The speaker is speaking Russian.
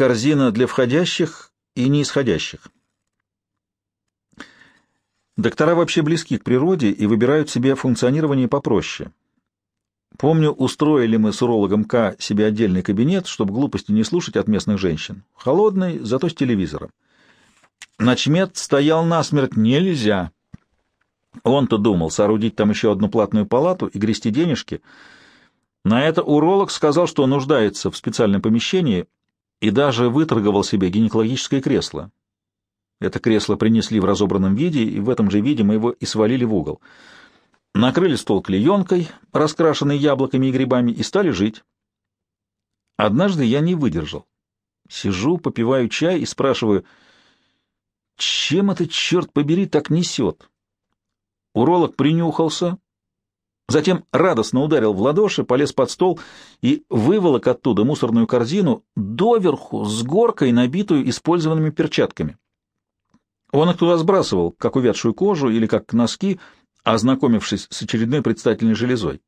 корзина для входящих и неисходящих. Доктора вообще близки к природе и выбирают себе функционирование попроще. Помню, устроили мы с урологом К себе отдельный кабинет, чтобы глупости не слушать от местных женщин. Холодный, зато с телевизором. Начмет стоял насмерть нельзя. Он-то думал соорудить там еще одну платную палату и грести денежки. На это уролог сказал, что нуждается в специальном помещении и даже выторговал себе гинекологическое кресло. Это кресло принесли в разобранном виде, и в этом же виде мы его и свалили в угол. Накрыли стол клеенкой, раскрашенной яблоками и грибами, и стали жить. Однажды я не выдержал. Сижу, попиваю чай и спрашиваю, чем это, черт побери, так несет? Уролог принюхался, затем радостно ударил в ладоши, полез под стол и выволок оттуда мусорную корзину доверху с горкой, набитую использованными перчатками. Он их туда сбрасывал, как увядшую кожу или как носки, ознакомившись с очередной предстательной железой.